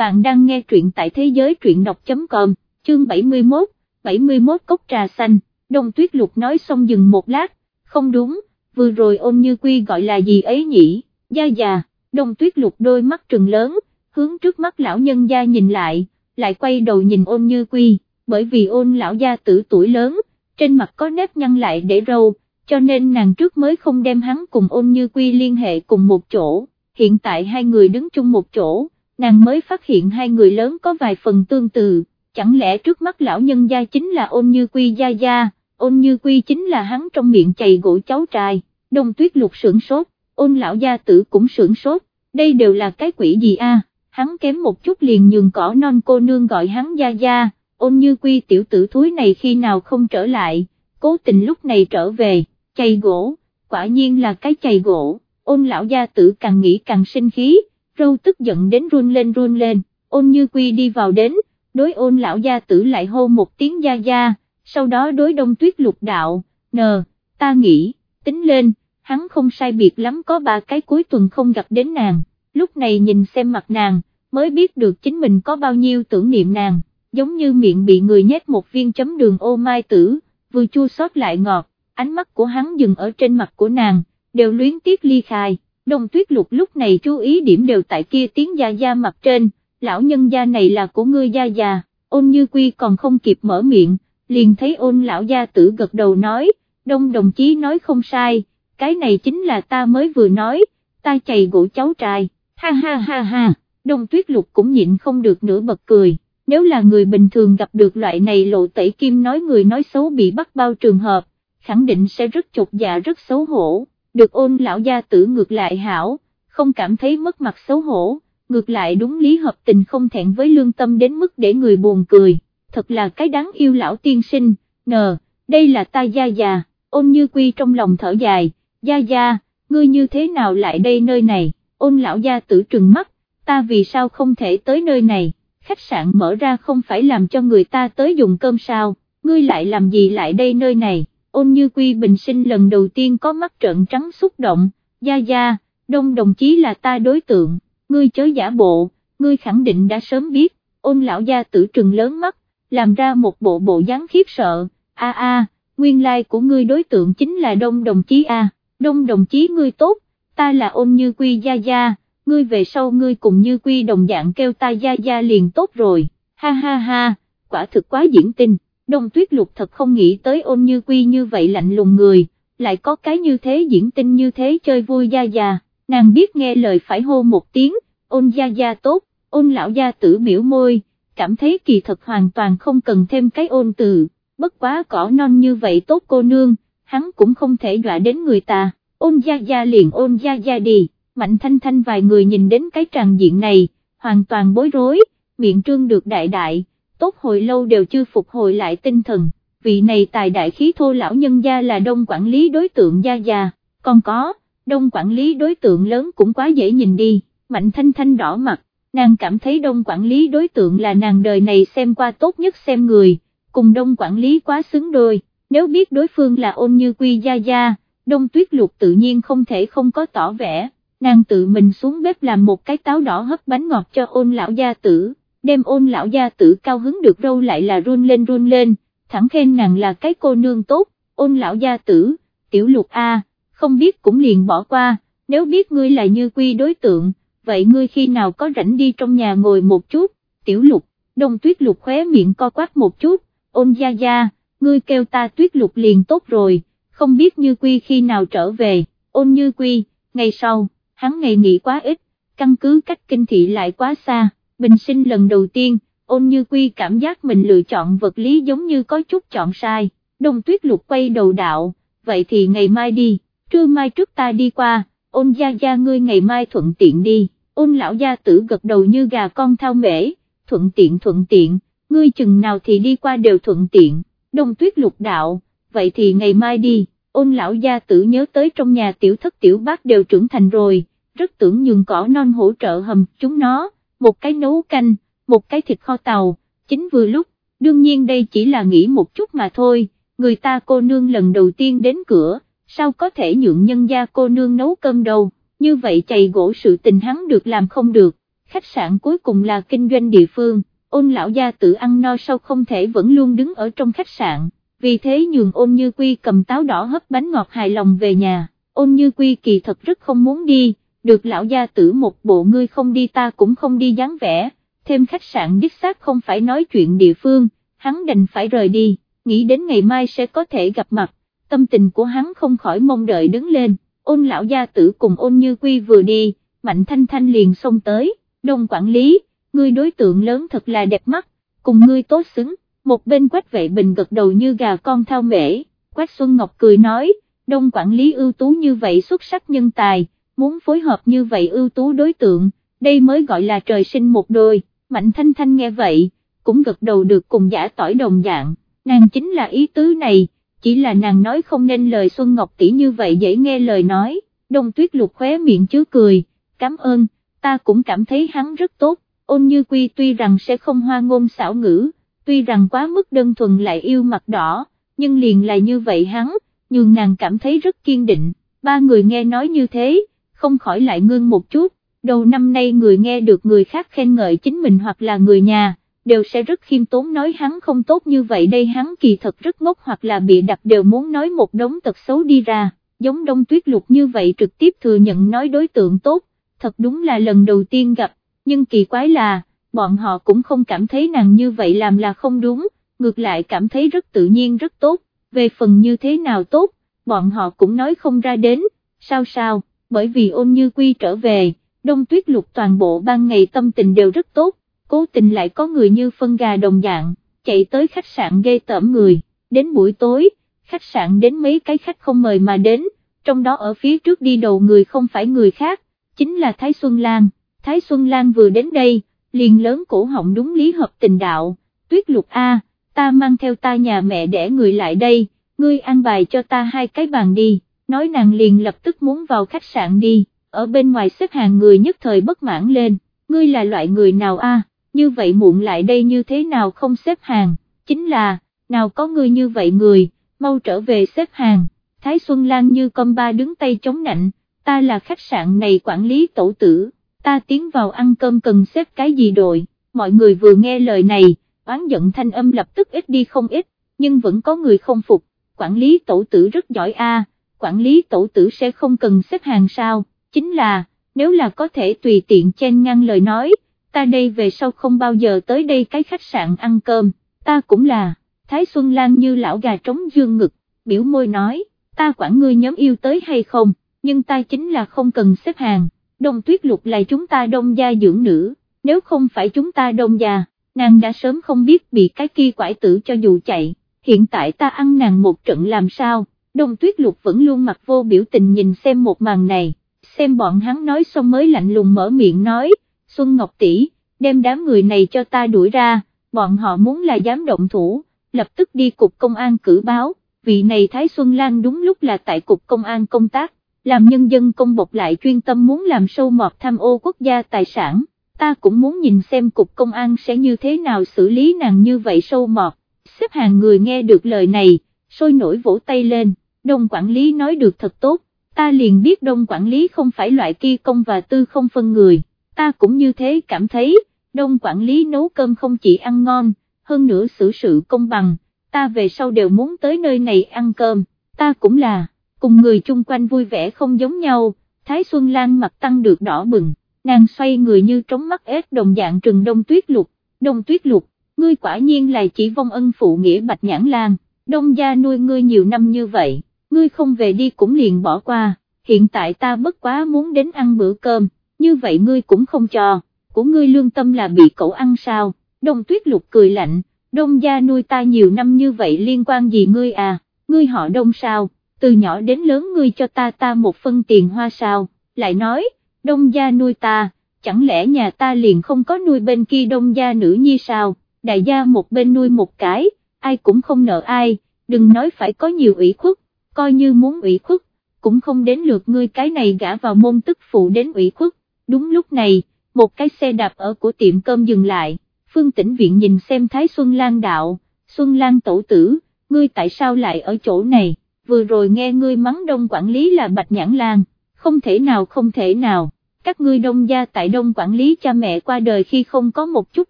bạn đang nghe truyện tại thế giới truyện đọc.com, chương 71, 71 cốc trà xanh, đông tuyết lục nói xong dừng một lát, không đúng, vừa rồi ôn như quy gọi là gì ấy nhỉ, gia già, đông tuyết lục đôi mắt trừng lớn, hướng trước mắt lão nhân gia nhìn lại, lại quay đầu nhìn ôn như quy, bởi vì ôn lão gia tử tuổi lớn, trên mặt có nếp nhăn lại để râu, cho nên nàng trước mới không đem hắn cùng ôn như quy liên hệ cùng một chỗ, hiện tại hai người đứng chung một chỗ, nàng mới phát hiện hai người lớn có vài phần tương tự, chẳng lẽ trước mắt lão nhân gia chính là ôn như quy gia gia, ôn như quy chính là hắn trong miệng chày gỗ cháu trai, đông tuyết lục sưởng sốt, ôn lão gia tử cũng sưởng sốt, đây đều là cái quỷ gì a? hắn kém một chút liền nhường cỏ non cô nương gọi hắn gia gia, ôn như quy tiểu tử thúi này khi nào không trở lại, cố tình lúc này trở về, chày gỗ, quả nhiên là cái chày gỗ, ôn lão gia tử càng nghĩ càng sinh khí, râu tức giận đến run lên run lên, ôn như quy đi vào đến, đối ôn lão gia tử lại hô một tiếng gia gia, sau đó đối đông tuyết lục đạo, nờ, ta nghĩ, tính lên, hắn không sai biệt lắm có ba cái cuối tuần không gặp đến nàng, lúc này nhìn xem mặt nàng, mới biết được chính mình có bao nhiêu tưởng niệm nàng, giống như miệng bị người nhét một viên chấm đường ô mai tử, vừa chua xót lại ngọt, ánh mắt của hắn dừng ở trên mặt của nàng, đều luyến tiếc ly khai, đông tuyết lục lúc này chú ý điểm đều tại kia tiếng gia gia mặt trên, lão nhân gia này là của ngươi gia già, ôn như quy còn không kịp mở miệng, liền thấy ôn lão gia tử gật đầu nói, đông đồng chí nói không sai, cái này chính là ta mới vừa nói, ta chày gỗ cháu trai, ha ha ha ha, đông tuyết lục cũng nhịn không được nữa bật cười, nếu là người bình thường gặp được loại này lộ tẩy kim nói người nói xấu bị bắt bao trường hợp, khẳng định sẽ rất chột dạ rất xấu hổ, được ôn lão gia tử ngược lại hảo, không cảm thấy mất mặt xấu hổ, ngược lại đúng lý hợp tình không thẹn với lương tâm đến mức để người buồn cười, thật là cái đáng yêu lão tiên sinh, nờ, đây là ta gia già, ôn như quy trong lòng thở dài, gia gia, ngươi như thế nào lại đây nơi này, ôn lão gia tử trừng mắt, ta vì sao không thể tới nơi này, khách sạn mở ra không phải làm cho người ta tới dùng cơm sao, ngươi lại làm gì lại đây nơi này, ôn như quy bình sinh lần đầu tiên có mắt trợn trắng xúc động, gia gia, đông đồng chí là ta đối tượng, ngươi chớ giả bộ, ngươi khẳng định đã sớm biết, ôn lão gia tử trừng lớn mắt, làm ra một bộ bộ dáng khiếp sợ, a a, nguyên lai của ngươi đối tượng chính là đông đồng chí a, đông đồng chí ngươi tốt, ta là ôn như quy gia gia, ngươi về sau ngươi cùng như quy đồng dạng kêu ta gia gia liền tốt rồi, ha ha ha, quả thực quá diễn tinh đông tuyết lục thật không nghĩ tới ôn như quy như vậy lạnh lùng người, lại có cái như thế diễn tinh như thế chơi vui gia già, nàng biết nghe lời phải hô một tiếng, ôn gia gia tốt, ôn lão gia tử biểu môi, cảm thấy kỳ thật hoàn toàn không cần thêm cái ôn từ, bất quá cỏ non như vậy tốt cô nương, hắn cũng không thể dọa đến người ta, ôn gia gia liền ôn gia gia đi, mạnh thanh thanh vài người nhìn đến cái tràng diện này, hoàn toàn bối rối, miệng trương được đại đại tốt hồi lâu đều chưa phục hồi lại tinh thần, vị này tài đại khí thô lão nhân gia là đông quản lý đối tượng gia già, còn có, đông quản lý đối tượng lớn cũng quá dễ nhìn đi, mạnh thanh thanh đỏ mặt, nàng cảm thấy đông quản lý đối tượng là nàng đời này xem qua tốt nhất xem người, cùng đông quản lý quá xứng đôi, nếu biết đối phương là ôn như quy gia gia, đông tuyết lục tự nhiên không thể không có tỏ vẻ, nàng tự mình xuống bếp làm một cái táo đỏ hấp bánh ngọt cho ôn lão gia tử đem ôn lão gia tử cao hứng được râu lại là run lên run lên, thẳng khen nàng là cái cô nương tốt, ôn lão gia tử, tiểu lục A, không biết cũng liền bỏ qua, nếu biết ngươi là như quy đối tượng, vậy ngươi khi nào có rảnh đi trong nhà ngồi một chút, tiểu lục, đông tuyết lục khóe miệng co quát một chút, ôn gia gia, ngươi kêu ta tuyết lục liền tốt rồi, không biết như quy khi nào trở về, ôn như quy, ngày sau, hắn ngày nghỉ quá ít, căn cứ cách kinh thị lại quá xa bình sinh lần đầu tiên, ôn như quy cảm giác mình lựa chọn vật lý giống như có chút chọn sai, đông tuyết lục quay đầu đạo, vậy thì ngày mai đi, trưa mai trước ta đi qua, ôn gia gia ngươi ngày mai thuận tiện đi, ôn lão gia tử gật đầu như gà con thao mễ, thuận tiện thuận tiện, ngươi chừng nào thì đi qua đều thuận tiện, đông tuyết lục đạo, vậy thì ngày mai đi, ôn lão gia tử nhớ tới trong nhà tiểu thất tiểu bác đều trưởng thành rồi, rất tưởng nhường cỏ non hỗ trợ hầm chúng nó một cái nấu canh, một cái thịt kho tàu, chính vừa lúc, đương nhiên đây chỉ là nghĩ một chút mà thôi, người ta cô nương lần đầu tiên đến cửa, sao có thể nhượng nhân gia cô nương nấu cơm đâu, như vậy chày gỗ sự tình hắn được làm không được, khách sạn cuối cùng là kinh doanh địa phương, ôn lão gia tự ăn no sau không thể vẫn luôn đứng ở trong khách sạn, vì thế nhường ôn như quy cầm táo đỏ hấp bánh ngọt hài lòng về nhà, ôn như quy kỳ thật rất không muốn đi, được lão gia tử một bộ ngươi không đi ta cũng không đi dáng vẻ, thêm khách sạn đích xác không phải nói chuyện địa phương, hắn đành phải rời đi, nghĩ đến ngày mai sẽ có thể gặp mặt, tâm tình của hắn không khỏi mong đợi đứng lên, ôn lão gia tử cùng ôn như quy vừa đi, mạnh thanh thanh liền xông tới, đông quản lý, ngươi đối tượng lớn thật là đẹp mắt, cùng ngươi tốt xứng, một bên quách vệ bình gật đầu như gà con thao mễ, quách Xuân Ngọc cười nói, đông quản lý ưu tú như vậy xuất sắc nhân tài, muốn phối hợp như vậy ưu tú đối tượng, đây mới gọi là trời sinh một đôi, mạnh thanh thanh nghe vậy, cũng gật đầu được cùng giả tỏi đồng dạng, nàng chính là ý tứ này, chỉ là nàng nói không nên lời Xuân Ngọc tỷ như vậy dễ nghe lời nói, đông tuyết lục khóe miệng chứa cười, cảm ơn, ta cũng cảm thấy hắn rất tốt, ôn như quy tuy rằng sẽ không hoa ngôn xảo ngữ, tuy rằng quá mức đơn thuần lại yêu mặt đỏ, nhưng liền là như vậy hắn, nhưng nàng cảm thấy rất kiên định, ba người nghe nói như thế, không khỏi lại ngưng một chút, đầu năm nay người nghe được người khác khen ngợi chính mình hoặc là người nhà, đều sẽ rất khiêm tốn nói hắn không tốt như vậy đây hắn kỳ thật rất ngốc hoặc là bị đặt đều muốn nói một đống tật xấu đi ra, giống đông tuyết lục như vậy trực tiếp thừa nhận nói đối tượng tốt, thật đúng là lần đầu tiên gặp, nhưng kỳ quái là, bọn họ cũng không cảm thấy nàng như vậy làm là không đúng, ngược lại cảm thấy rất tự nhiên rất tốt, về phần như thế nào tốt, bọn họ cũng nói không ra đến, sao sao, bởi vì ôn như quy trở về, đông tuyết lục toàn bộ ban ngày tâm tình đều rất tốt, cố tình lại có người như phân gà đồng dạng, chạy tới khách sạn gây tởm người, đến buổi tối, khách sạn đến mấy cái khách không mời mà đến, trong đó ở phía trước đi đầu người không phải người khác, chính là Thái Xuân Lan, Thái Xuân Lan vừa đến đây, liền lớn cổ họng đúng lý hợp tình đạo, tuyết lục A, ta mang theo ta nhà mẹ để người lại đây, ngươi ăn bài cho ta hai cái bàn đi, nói nàng liền lập tức muốn vào khách sạn đi, ở bên ngoài xếp hàng người nhất thời bất mãn lên, ngươi là loại người nào a? như vậy muộn lại đây như thế nào không xếp hàng, chính là, nào có ngươi như vậy người, mau trở về xếp hàng, Thái Xuân Lan như con ba đứng tay chống nạnh, ta là khách sạn này quản lý tổ tử, ta tiến vào ăn cơm cần xếp cái gì đội, mọi người vừa nghe lời này, oán giận thanh âm lập tức ít đi không ít, nhưng vẫn có người không phục, quản lý tổ tử rất giỏi a, quản lý tổ tử sẽ không cần xếp hàng sao, chính là, nếu là có thể tùy tiện chen ngăn lời nói, ta đây về sau không bao giờ tới đây cái khách sạn ăn cơm, ta cũng là, Thái Xuân Lan như lão gà trống dương ngực, biểu môi nói, ta quản ngươi nhóm yêu tới hay không, nhưng ta chính là không cần xếp hàng, đông tuyết lục là chúng ta đông gia dưỡng nữ, nếu không phải chúng ta đông gia, nàng đã sớm không biết bị cái kia quải tử cho dù chạy, hiện tại ta ăn nàng một trận làm sao, đông tuyết lục vẫn luôn mặt vô biểu tình nhìn xem một màn này, xem bọn hắn nói xong mới lạnh lùng mở miệng nói, Xuân Ngọc tỷ, đem đám người này cho ta đuổi ra, bọn họ muốn là dám động thủ, lập tức đi cục công an cử báo, vị này Thái Xuân Lan đúng lúc là tại cục công an công tác, làm nhân dân công bộc lại chuyên tâm muốn làm sâu mọt tham ô quốc gia tài sản, ta cũng muốn nhìn xem cục công an sẽ như thế nào xử lý nàng như vậy sâu mọt, xếp hàng người nghe được lời này, sôi nổi vỗ tay lên, đông quản lý nói được thật tốt, ta liền biết đông quản lý không phải loại kia công và tư không phân người, ta cũng như thế cảm thấy, đông quản lý nấu cơm không chỉ ăn ngon, hơn nữa xử sự công bằng, ta về sau đều muốn tới nơi này ăn cơm, ta cũng là, cùng người chung quanh vui vẻ không giống nhau, Thái Xuân Lan mặt tăng được đỏ bừng, nàng xoay người như trống mắt ếch đồng dạng trừng đông tuyết lục, đông tuyết lục, ngươi quả nhiên là chỉ vong ân phụ nghĩa bạch nhãn lan, đông gia nuôi ngươi nhiều năm như vậy, ngươi không về đi cũng liền bỏ qua, hiện tại ta bất quá muốn đến ăn bữa cơm, như vậy ngươi cũng không cho, của ngươi lương tâm là bị cậu ăn sao, đông tuyết lục cười lạnh, đông gia nuôi ta nhiều năm như vậy liên quan gì ngươi à, ngươi họ đông sao, từ nhỏ đến lớn ngươi cho ta ta một phân tiền hoa sao, lại nói, đông gia nuôi ta, chẳng lẽ nhà ta liền không có nuôi bên kia đông gia nữ nhi sao, đại gia một bên nuôi một cái, ai cũng không nợ ai, đừng nói phải có nhiều ủy khuất, coi như muốn ủy khuất, cũng không đến lượt ngươi cái này gã vào môn tức phụ đến ủy khuất, đúng lúc này, một cái xe đạp ở của tiệm cơm dừng lại, Phương Tĩnh Viện nhìn xem Thái Xuân Lan đạo, Xuân Lan tổ tử, ngươi tại sao lại ở chỗ này, vừa rồi nghe ngươi mắng đông quản lý là Bạch Nhãn Lan, không thể nào không thể nào, các ngươi đông gia tại đông quản lý cha mẹ qua đời khi không có một chút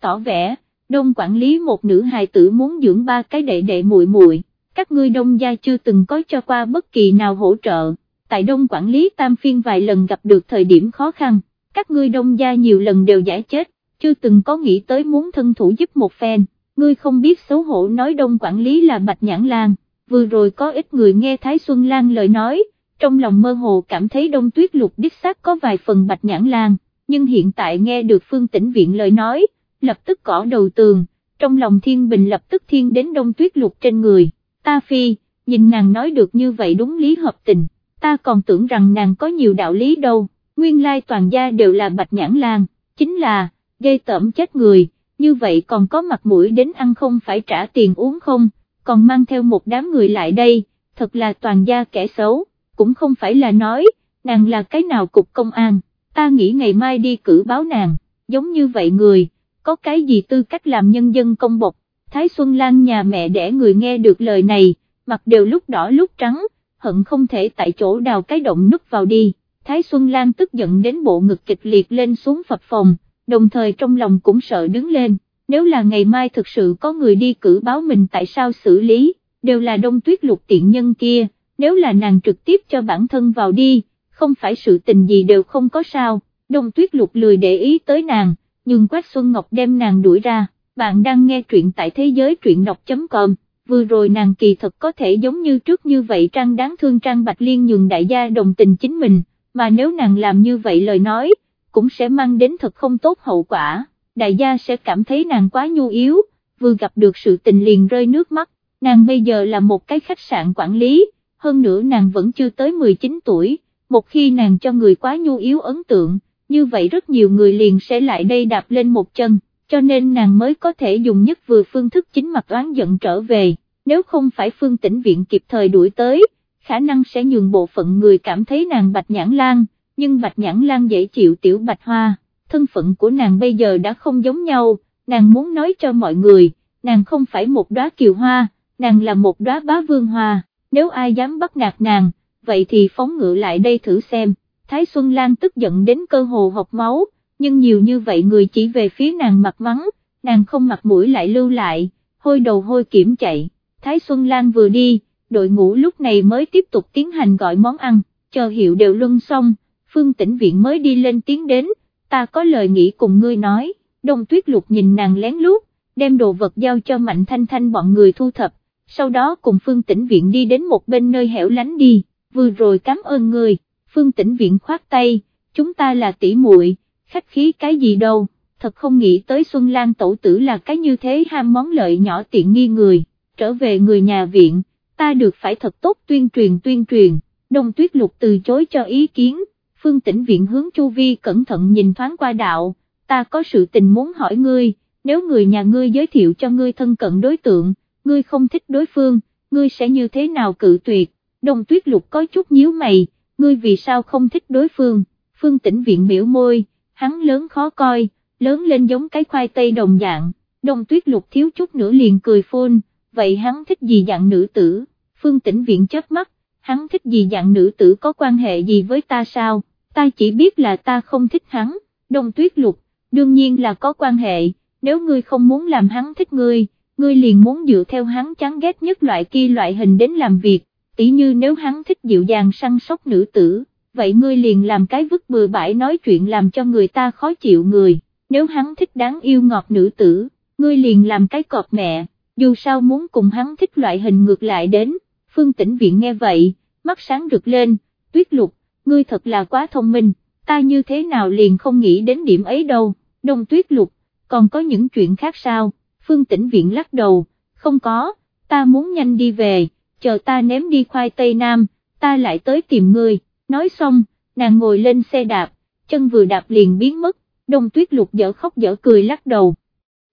tỏ vẻ, đông quản lý một nữ hài tử muốn dưỡng ba cái đệ đệ muội muội, các ngươi đông gia chưa từng có cho qua bất kỳ nào hỗ trợ, tại đông quản lý tam phiên vài lần gặp được thời điểm khó khăn, các ngươi đông gia nhiều lần đều giải chết, chưa từng có nghĩ tới muốn thân thủ giúp một phen, ngươi không biết xấu hổ nói đông quản lý là bạch nhãn lan, vừa rồi có ít người nghe Thái Xuân Lan lời nói, trong lòng mơ hồ cảm thấy đông tuyết lục đích xác có vài phần bạch nhãn lan, nhưng hiện tại nghe được phương tĩnh viện lời nói, lập tức cỏ đầu tường, trong lòng thiên bình lập tức thiên đến đông tuyết lục trên người, ta phi, nhìn nàng nói được như vậy đúng lý hợp tình, ta còn tưởng rằng nàng có nhiều đạo lý đâu, nguyên lai toàn gia đều là bạch nhãn lan, chính là, gây tẩm chết người, như vậy còn có mặt mũi đến ăn không phải trả tiền uống không, còn mang theo một đám người lại đây, thật là toàn gia kẻ xấu cũng không phải là nói, nàng là cái nào cục công an, ta nghĩ ngày mai đi cử báo nàng, giống như vậy người, có cái gì tư cách làm nhân dân công bộc, Thái Xuân Lan nhà mẹ đẻ người nghe được lời này, mặt đều lúc đỏ lúc trắng, hận không thể tại chỗ đào cái động nứt vào đi, Thái Xuân Lan tức giận đến bộ ngực kịch liệt lên xuống phập phòng, đồng thời trong lòng cũng sợ đứng lên, nếu là ngày mai thực sự có người đi cử báo mình tại sao xử lý, đều là đông tuyết lục tiện nhân kia. Nếu là nàng trực tiếp cho bản thân vào đi, không phải sự tình gì đều không có sao, đông tuyết lục lười để ý tới nàng, nhưng Quách Xuân Ngọc đem nàng đuổi ra, bạn đang nghe truyện tại thế giới truyện đọc.com, vừa rồi nàng kỳ thật có thể giống như trước như vậy trang đáng thương trang Bạch Liên nhường đại gia đồng tình chính mình, mà nếu nàng làm như vậy lời nói, cũng sẽ mang đến thật không tốt hậu quả, đại gia sẽ cảm thấy nàng quá nhu yếu, vừa gặp được sự tình liền rơi nước mắt, nàng bây giờ là một cái khách sạn quản lý, hơn nữa nàng vẫn chưa tới 19 tuổi, một khi nàng cho người quá nhu yếu ấn tượng, như vậy rất nhiều người liền sẽ lại đây đạp lên một chân, cho nên nàng mới có thể dùng nhất vừa phương thức chính mặt oán giận trở về, nếu không phải phương tĩnh viện kịp thời đuổi tới, khả năng sẽ nhường bộ phận người cảm thấy nàng bạch nhãn lan, nhưng bạch nhãn lan dễ chịu tiểu bạch hoa, thân phận của nàng bây giờ đã không giống nhau, nàng muốn nói cho mọi người, nàng không phải một đóa kiều hoa, nàng là một đóa bá vương hoa. Nếu ai dám bắt nạt nàng, vậy thì phóng ngựa lại đây thử xem, Thái Xuân Lan tức giận đến cơ hồ học máu, nhưng nhiều như vậy người chỉ về phía nàng mặt vắng, nàng không mặt mũi lại lưu lại, hôi đầu hôi kiểm chạy, Thái Xuân Lan vừa đi, đội ngũ lúc này mới tiếp tục tiến hành gọi món ăn, chờ hiệu đều luân xong, phương tĩnh viện mới đi lên tiếng đến, ta có lời nghĩ cùng ngươi nói, đông tuyết lục nhìn nàng lén lút, đem đồ vật giao cho Mạnh Thanh Thanh bọn người thu thập, sau đó cùng Phương Tĩnh Viện đi đến một bên nơi hẻo lánh đi, vừa rồi cảm ơn người, Phương Tĩnh Viện khoát tay, chúng ta là tỷ muội, khách khí cái gì đâu, thật không nghĩ tới Xuân Lan tổ tử là cái như thế ham món lợi nhỏ tiện nghi người, trở về người nhà viện, ta được phải thật tốt tuyên truyền tuyên truyền, đông tuyết lục từ chối cho ý kiến, Phương Tĩnh Viện hướng Chu Vi cẩn thận nhìn thoáng qua đạo, ta có sự tình muốn hỏi ngươi, nếu người nhà ngươi giới thiệu cho ngươi thân cận đối tượng, ngươi không thích đối phương, ngươi sẽ như thế nào cự tuyệt, đồng tuyết lục có chút nhíu mày, ngươi vì sao không thích đối phương, phương tĩnh viện miễu môi, hắn lớn khó coi, lớn lên giống cái khoai tây đồng dạng, đồng tuyết lục thiếu chút nữa liền cười phôn, vậy hắn thích gì dạng nữ tử, phương tĩnh viện chớp mắt, hắn thích gì dạng nữ tử có quan hệ gì với ta sao, ta chỉ biết là ta không thích hắn, đồng tuyết lục, đương nhiên là có quan hệ, nếu ngươi không muốn làm hắn thích ngươi, ngươi liền muốn dựa theo hắn chán ghét nhất loại kia loại hình đến làm việc, tỉ như nếu hắn thích dịu dàng săn sóc nữ tử, vậy ngươi liền làm cái vứt bừa bãi nói chuyện làm cho người ta khó chịu người, nếu hắn thích đáng yêu ngọt nữ tử, ngươi liền làm cái cọp mẹ, dù sao muốn cùng hắn thích loại hình ngược lại đến, phương tĩnh viện nghe vậy, mắt sáng rực lên, tuyết lục, ngươi thật là quá thông minh, ta như thế nào liền không nghĩ đến điểm ấy đâu, đông tuyết lục, còn có những chuyện khác sao? Phương Tĩnh Viện lắc đầu, không có, ta muốn nhanh đi về, chờ ta ném đi khoai tây nam, ta lại tới tìm ngươi, nói xong, nàng ngồi lên xe đạp, chân vừa đạp liền biến mất, đông tuyết lục dở khóc dở cười lắc đầu.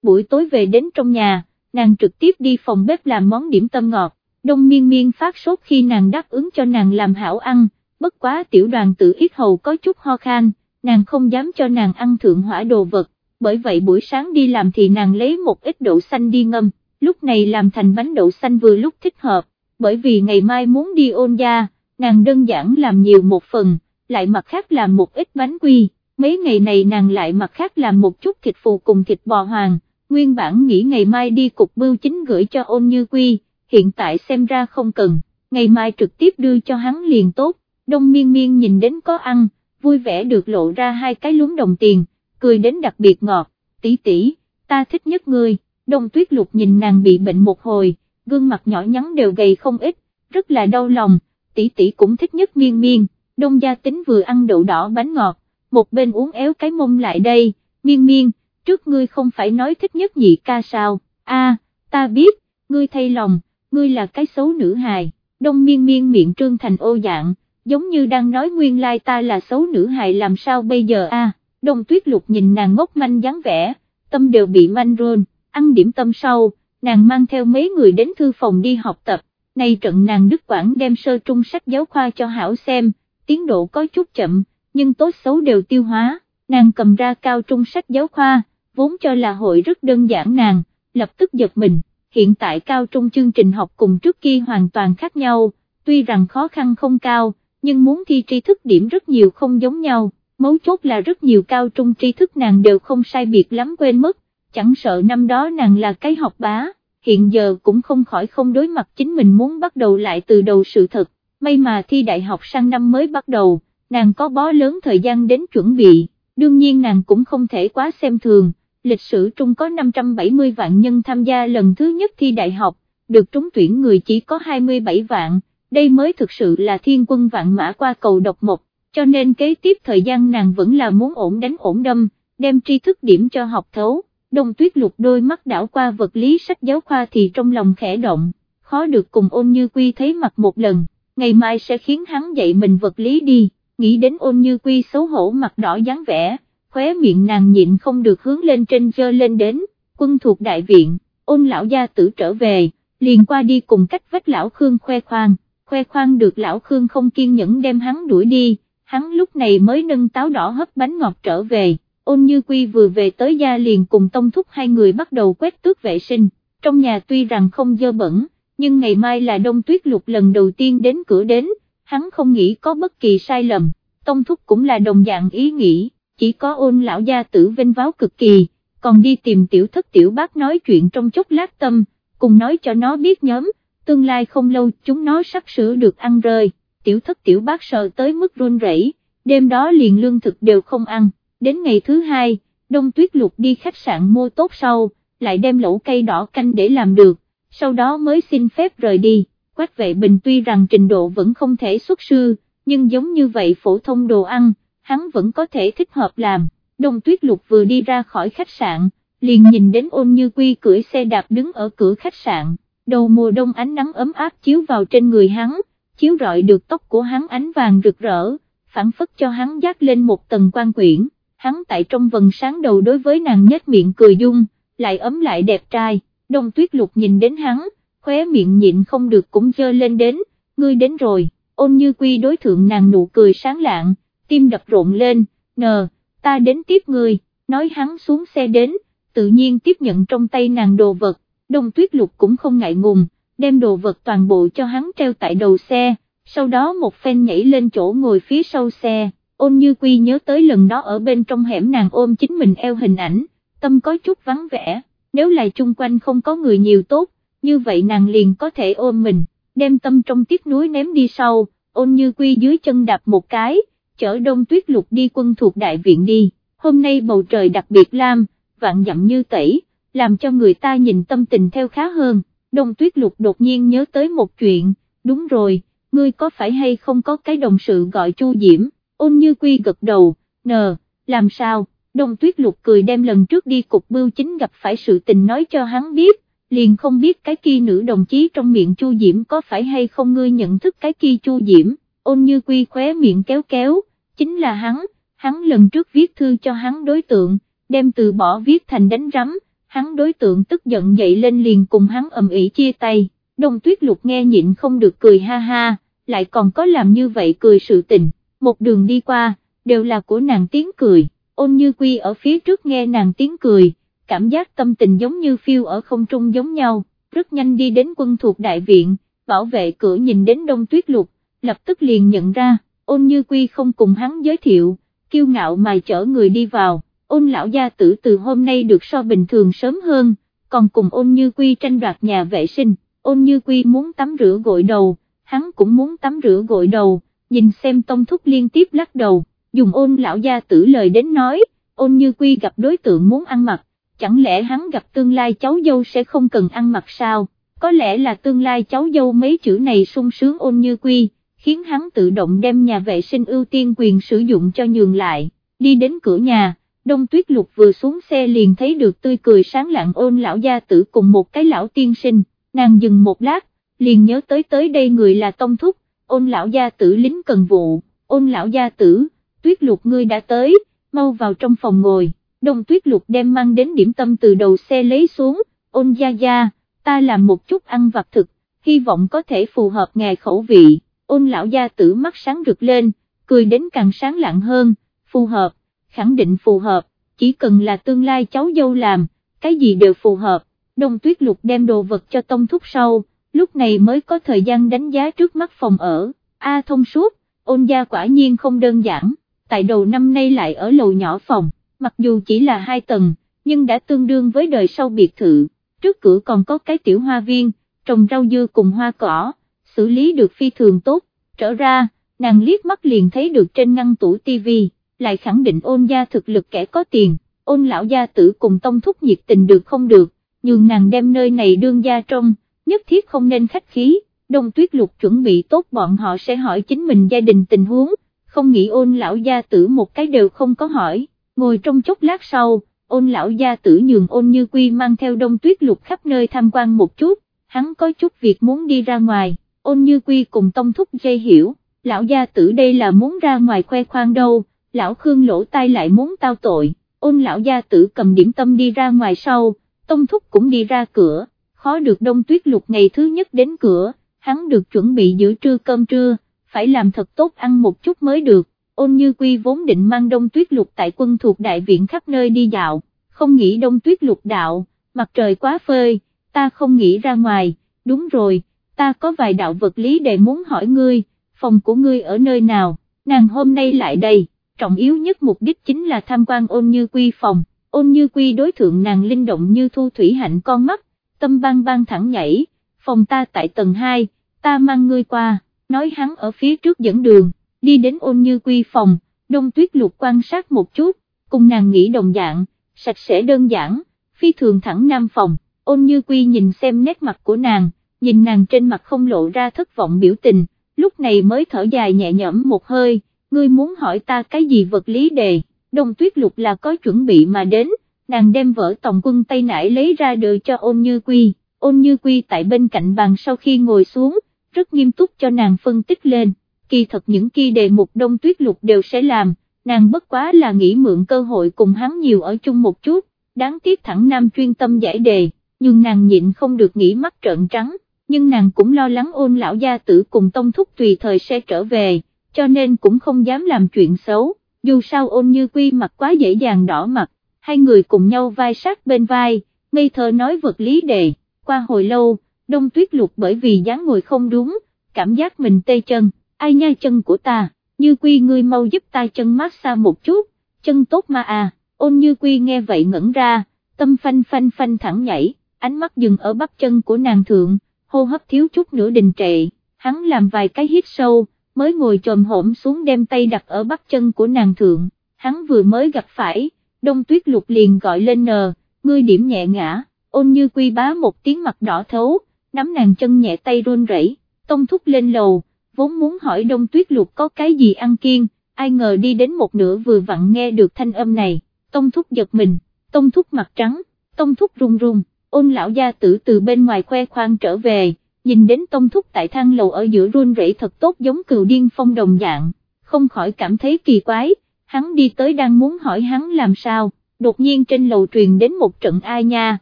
Buổi tối về đến trong nhà, nàng trực tiếp đi phòng bếp làm món điểm tâm ngọt, đông miên miên phát sốt khi nàng đáp ứng cho nàng làm hảo ăn, bất quá tiểu đoàn tự ít hầu có chút ho khan, nàng không dám cho nàng ăn thượng hỏa đồ vật, bởi vậy buổi sáng đi làm thì nàng lấy một ít đậu xanh đi ngâm, lúc này làm thành bánh đậu xanh vừa lúc thích hợp, bởi vì ngày mai muốn đi ôn gia, nàng đơn giản làm nhiều một phần, lại mặt khác làm một ít bánh quy, mấy ngày này nàng lại mặt khác làm một chút thịt phù cùng thịt bò hoàng, nguyên bản nghĩ ngày mai đi cục bưu chính gửi cho ôn như quy, hiện tại xem ra không cần, ngày mai trực tiếp đưa cho hắn liền tốt, đông miên miên nhìn đến có ăn, vui vẻ được lộ ra hai cái lúm đồng tiền, cười đến đặc biệt ngọt, tỷ tỷ, ta thích nhất ngươi, đông tuyết lục nhìn nàng bị bệnh một hồi, gương mặt nhỏ nhắn đều gầy không ít, rất là đau lòng, tỷ tỷ cũng thích nhất miên miên, đông gia tính vừa ăn đậu đỏ bánh ngọt, một bên uống éo cái mông lại đây, miên miên, trước ngươi không phải nói thích nhất nhị ca sao, a, ta biết, ngươi thay lòng, ngươi là cái xấu nữ hài, đông miên miên miệng trương thành ô dạng, giống như đang nói nguyên lai ta là xấu nữ hài làm sao bây giờ a, đông tuyết lục nhìn nàng ngốc manh dáng vẻ, tâm đều bị manh rôn, ăn điểm tâm sau, nàng mang theo mấy người đến thư phòng đi học tập, nay trận nàng Đức Quảng đem sơ trung sách giáo khoa cho Hảo xem, tiến độ có chút chậm, nhưng tốt xấu đều tiêu hóa, nàng cầm ra cao trung sách giáo khoa, vốn cho là hội rất đơn giản nàng, lập tức giật mình, hiện tại cao trung chương trình học cùng trước kia hoàn toàn khác nhau, tuy rằng khó khăn không cao, nhưng muốn thi tri thức điểm rất nhiều không giống nhau, mấu chốt là rất nhiều cao trung tri thức nàng đều không sai biệt lắm quên mất, chẳng sợ năm đó nàng là cái học bá, hiện giờ cũng không khỏi không đối mặt chính mình muốn bắt đầu lại từ đầu sự thật, may mà thi đại học sang năm mới bắt đầu, nàng có bó lớn thời gian đến chuẩn bị, đương nhiên nàng cũng không thể quá xem thường, lịch sử trung có 570 vạn nhân tham gia lần thứ nhất thi đại học, được trúng tuyển người chỉ có 27 vạn, đây mới thực sự là thiên quân vạn mã qua cầu độc một, cho nên kế tiếp thời gian nàng vẫn là muốn ổn đánh ổn đâm, đem tri thức điểm cho học thấu. Đông tuyết lục đôi mắt đảo qua vật lý sách giáo khoa thì trong lòng khẽ động, khó được cùng ôn như quy thấy mặt một lần, ngày mai sẽ khiến hắn dạy mình vật lý đi, nghĩ đến ôn như quy xấu hổ mặt đỏ dáng vẻ, khóe miệng nàng nhịn không được hướng lên trên dơ lên đến, quân thuộc đại viện, ôn lão gia tử trở về, liền qua đi cùng cách vách lão Khương khoe khoang, khoe khoang được lão Khương không kiên nhẫn đem hắn đuổi đi, hắn lúc này mới nâng táo đỏ hấp bánh ngọt trở về ôn như quy vừa về tới gia liền cùng tông thúc hai người bắt đầu quét tước vệ sinh, trong nhà tuy rằng không dơ bẩn, nhưng ngày mai là đông tuyết lục lần đầu tiên đến cửa đến, hắn không nghĩ có bất kỳ sai lầm, tông thúc cũng là đồng dạng ý nghĩ, chỉ có ôn lão gia tử vinh váo cực kỳ, còn đi tìm tiểu thất tiểu bác nói chuyện trong chốc lát tâm, cùng nói cho nó biết nhóm, tương lai không lâu chúng nó sắp sửa được ăn rơi, tiểu thất tiểu bác sợ tới mức run rẩy, đêm đó liền lương thực đều không ăn đến ngày thứ hai, đông tuyết lục đi khách sạn mua tốt sau, lại đem lẩu cây đỏ canh để làm được, sau đó mới xin phép rời đi, quách vệ bình tuy rằng trình độ vẫn không thể xuất sư, nhưng giống như vậy phổ thông đồ ăn, hắn vẫn có thể thích hợp làm, đông tuyết lục vừa đi ra khỏi khách sạn, liền nhìn đến ôn như quy cưỡi xe đạp đứng ở cửa khách sạn, đầu mùa đông ánh nắng ấm áp chiếu vào trên người hắn, chiếu rọi được tóc của hắn ánh vàng rực rỡ, phản phất cho hắn dắt lên một tầng quan quyển hắn tại trong vần sáng đầu đối với nàng nhếch miệng cười dung, lại ấm lại đẹp trai, đông tuyết lục nhìn đến hắn, khóe miệng nhịn không được cũng dơ lên đến, ngươi đến rồi, ôn như quy đối thượng nàng nụ cười sáng lạng, tim đập rộn lên, nờ, ta đến tiếp ngươi, nói hắn xuống xe đến, tự nhiên tiếp nhận trong tay nàng đồ vật, đông tuyết lục cũng không ngại ngùng, đem đồ vật toàn bộ cho hắn treo tại đầu xe, sau đó một phen nhảy lên chỗ ngồi phía sau xe ôn như quy nhớ tới lần đó ở bên trong hẻm nàng ôm chính mình eo hình ảnh, tâm có chút vắng vẻ, nếu là chung quanh không có người nhiều tốt, như vậy nàng liền có thể ôm mình, đem tâm trong tiếc núi ném đi sau, ôn như quy dưới chân đạp một cái, chở đông tuyết lục đi quân thuộc đại viện đi, hôm nay bầu trời đặc biệt lam, vạn dặm như tẩy, làm cho người ta nhìn tâm tình theo khá hơn, đông tuyết lục đột nhiên nhớ tới một chuyện, đúng rồi, ngươi có phải hay không có cái đồng sự gọi chu diễm? Ôn như quy gật đầu, nờ, làm sao, đông tuyết lục cười đem lần trước đi cục bưu chính gặp phải sự tình nói cho hắn biết, liền không biết cái kia nữ đồng chí trong miệng chu diễm có phải hay không ngươi nhận thức cái kia chu diễm, ôn như quy khóe miệng kéo kéo, chính là hắn, hắn lần trước viết thư cho hắn đối tượng, đem từ bỏ viết thành đánh rắm, hắn đối tượng tức giận dậy lên liền cùng hắn ầm ĩ chia tay, đông tuyết lục nghe nhịn không được cười ha ha, lại còn có làm như vậy cười sự tình một đường đi qua, đều là của nàng tiếng cười, ôn như quy ở phía trước nghe nàng tiếng cười, cảm giác tâm tình giống như phiêu ở không trung giống nhau, rất nhanh đi đến quân thuộc đại viện, bảo vệ cửa nhìn đến đông tuyết lục, lập tức liền nhận ra, ôn như quy không cùng hắn giới thiệu, kiêu ngạo mà chở người đi vào, ôn lão gia tử từ hôm nay được so bình thường sớm hơn, còn cùng ôn như quy tranh đoạt nhà vệ sinh, ôn như quy muốn tắm rửa gội đầu, hắn cũng muốn tắm rửa gội đầu, nhìn xem tông thúc liên tiếp lắc đầu, dùng ôn lão gia tử lời đến nói, ôn như quy gặp đối tượng muốn ăn mặc, chẳng lẽ hắn gặp tương lai cháu dâu sẽ không cần ăn mặc sao, có lẽ là tương lai cháu dâu mấy chữ này sung sướng ôn như quy, khiến hắn tự động đem nhà vệ sinh ưu tiên quyền sử dụng cho nhường lại, đi đến cửa nhà. Đông tuyết lục vừa xuống xe liền thấy được tươi cười sáng lạng ôn lão gia tử cùng một cái lão tiên sinh, nàng dừng một lát, liền nhớ tới tới đây người là Tông Thúc, ôn lão gia tử lính cần vụ, ôn lão gia tử, tuyết lục ngươi đã tới, mau vào trong phòng ngồi, đông tuyết lục đem mang đến điểm tâm từ đầu xe lấy xuống, ôn gia gia, ta làm một chút ăn vặt thực, hy vọng có thể phù hợp ngài khẩu vị, ôn lão gia tử mắt sáng rực lên, cười đến càng sáng lạng hơn, phù hợp, khẳng định phù hợp, chỉ cần là tương lai cháu dâu làm, cái gì đều phù hợp, đông tuyết lục đem đồ vật cho tông thúc sau, lúc này mới có thời gian đánh giá trước mắt phòng ở, A thông suốt, ôn gia quả nhiên không đơn giản, tại đầu năm nay lại ở lầu nhỏ phòng, mặc dù chỉ là hai tầng, nhưng đã tương đương với đời sau biệt thự, trước cửa còn có cái tiểu hoa viên, trồng rau dưa cùng hoa cỏ, xử lý được phi thường tốt, trở ra, nàng liếc mắt liền thấy được trên ngăn tủ tivi, lại khẳng định ôn gia thực lực kẻ có tiền, ôn lão gia tử cùng tông thúc nhiệt tình được không được, nhưng nàng đem nơi này đương gia trong, nhất thiết không nên khách khí, đông tuyết lục chuẩn bị tốt bọn họ sẽ hỏi chính mình gia đình tình huống, không nghĩ ôn lão gia tử một cái đều không có hỏi, ngồi trong chốc lát sau, ôn lão gia tử nhường ôn như quy mang theo đông tuyết lục khắp nơi tham quan một chút, hắn có chút việc muốn đi ra ngoài, ôn như quy cùng tông thúc dây hiểu, lão gia tử đây là muốn ra ngoài khoe khoang đâu, lão khương lỗ tai lại muốn tao tội, ôn lão gia tử cầm điểm tâm đi ra ngoài sau, tông thúc cũng đi ra cửa, khó được đông tuyết lục ngày thứ nhất đến cửa, hắn được chuẩn bị giữa trưa cơm trưa, phải làm thật tốt ăn một chút mới được, ôn như quy vốn định mang đông tuyết lục tại quân thuộc đại viện khắp nơi đi dạo, không nghĩ đông tuyết lục đạo, mặt trời quá phơi, ta không nghĩ ra ngoài, đúng rồi, ta có vài đạo vật lý để muốn hỏi ngươi, phòng của ngươi ở nơi nào, nàng hôm nay lại đây, trọng yếu nhất mục đích chính là tham quan ôn như quy phòng, ôn như quy đối thượng nàng linh động như thu thủy hạnh con mắt, tâm bang bang thẳng nhảy, phòng ta tại tầng 2, ta mang ngươi qua, nói hắn ở phía trước dẫn đường, đi đến ôn như quy phòng, đông tuyết lục quan sát một chút, cùng nàng nghĩ đồng dạng, sạch sẽ đơn giản, phi thường thẳng nam phòng, ôn như quy nhìn xem nét mặt của nàng, nhìn nàng trên mặt không lộ ra thất vọng biểu tình, lúc này mới thở dài nhẹ nhõm một hơi, ngươi muốn hỏi ta cái gì vật lý đề, đông tuyết lục là có chuẩn bị mà đến, nàng đem vỡ tổng quân Tây Nải lấy ra đưa cho ôn như quy, ôn như quy tại bên cạnh bàn sau khi ngồi xuống, rất nghiêm túc cho nàng phân tích lên, kỳ thật những kỳ đề mục đông tuyết lục đều sẽ làm, nàng bất quá là nghĩ mượn cơ hội cùng hắn nhiều ở chung một chút, đáng tiếc thẳng nam chuyên tâm giải đề, nhưng nàng nhịn không được nghĩ mắt trợn trắng, nhưng nàng cũng lo lắng ôn lão gia tử cùng tông thúc tùy thời sẽ trở về, cho nên cũng không dám làm chuyện xấu, dù sao ôn như quy mặt quá dễ dàng đỏ mặt, hai người cùng nhau vai sát bên vai, ngây thơ nói vật lý đề, qua hồi lâu, đông tuyết lục bởi vì dáng ngồi không đúng, cảm giác mình tê chân, ai nhai chân của ta, như quy ngươi mau giúp ta chân mát xa một chút, chân tốt mà à, ôn như quy nghe vậy ngẩn ra, tâm phanh phanh phanh thẳng nhảy, ánh mắt dừng ở bắp chân của nàng thượng, hô hấp thiếu chút nữa đình trệ, hắn làm vài cái hít sâu, mới ngồi trồm hổm xuống đem tay đặt ở bắp chân của nàng thượng, hắn vừa mới gặp phải đông tuyết lục liền gọi lên nờ, ngươi điểm nhẹ ngã, ôn như quy bá một tiếng mặt đỏ thấu, nắm nàng chân nhẹ tay run rẩy, tông thúc lên lầu, vốn muốn hỏi đông tuyết lục có cái gì ăn kiêng, ai ngờ đi đến một nửa vừa vặn nghe được thanh âm này, tông thúc giật mình, tông thúc mặt trắng, tông thúc run run, ôn lão gia tử từ bên ngoài khoe khoang trở về, nhìn đến tông thúc tại thang lầu ở giữa run rẩy thật tốt giống cừu điên phong đồng dạng, không khỏi cảm thấy kỳ quái, hắn đi tới đang muốn hỏi hắn làm sao, đột nhiên trên lầu truyền đến một trận ai nha,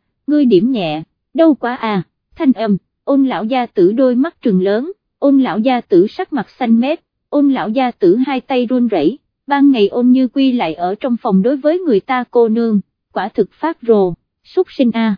ngươi điểm nhẹ, đâu quá à, thanh âm, ôn lão gia tử đôi mắt trừng lớn, ôn lão gia tử sắc mặt xanh mét, ôn lão gia tử hai tay run rẩy. ban ngày ôn như quy lại ở trong phòng đối với người ta cô nương, quả thực phát rồ, xúc sinh a.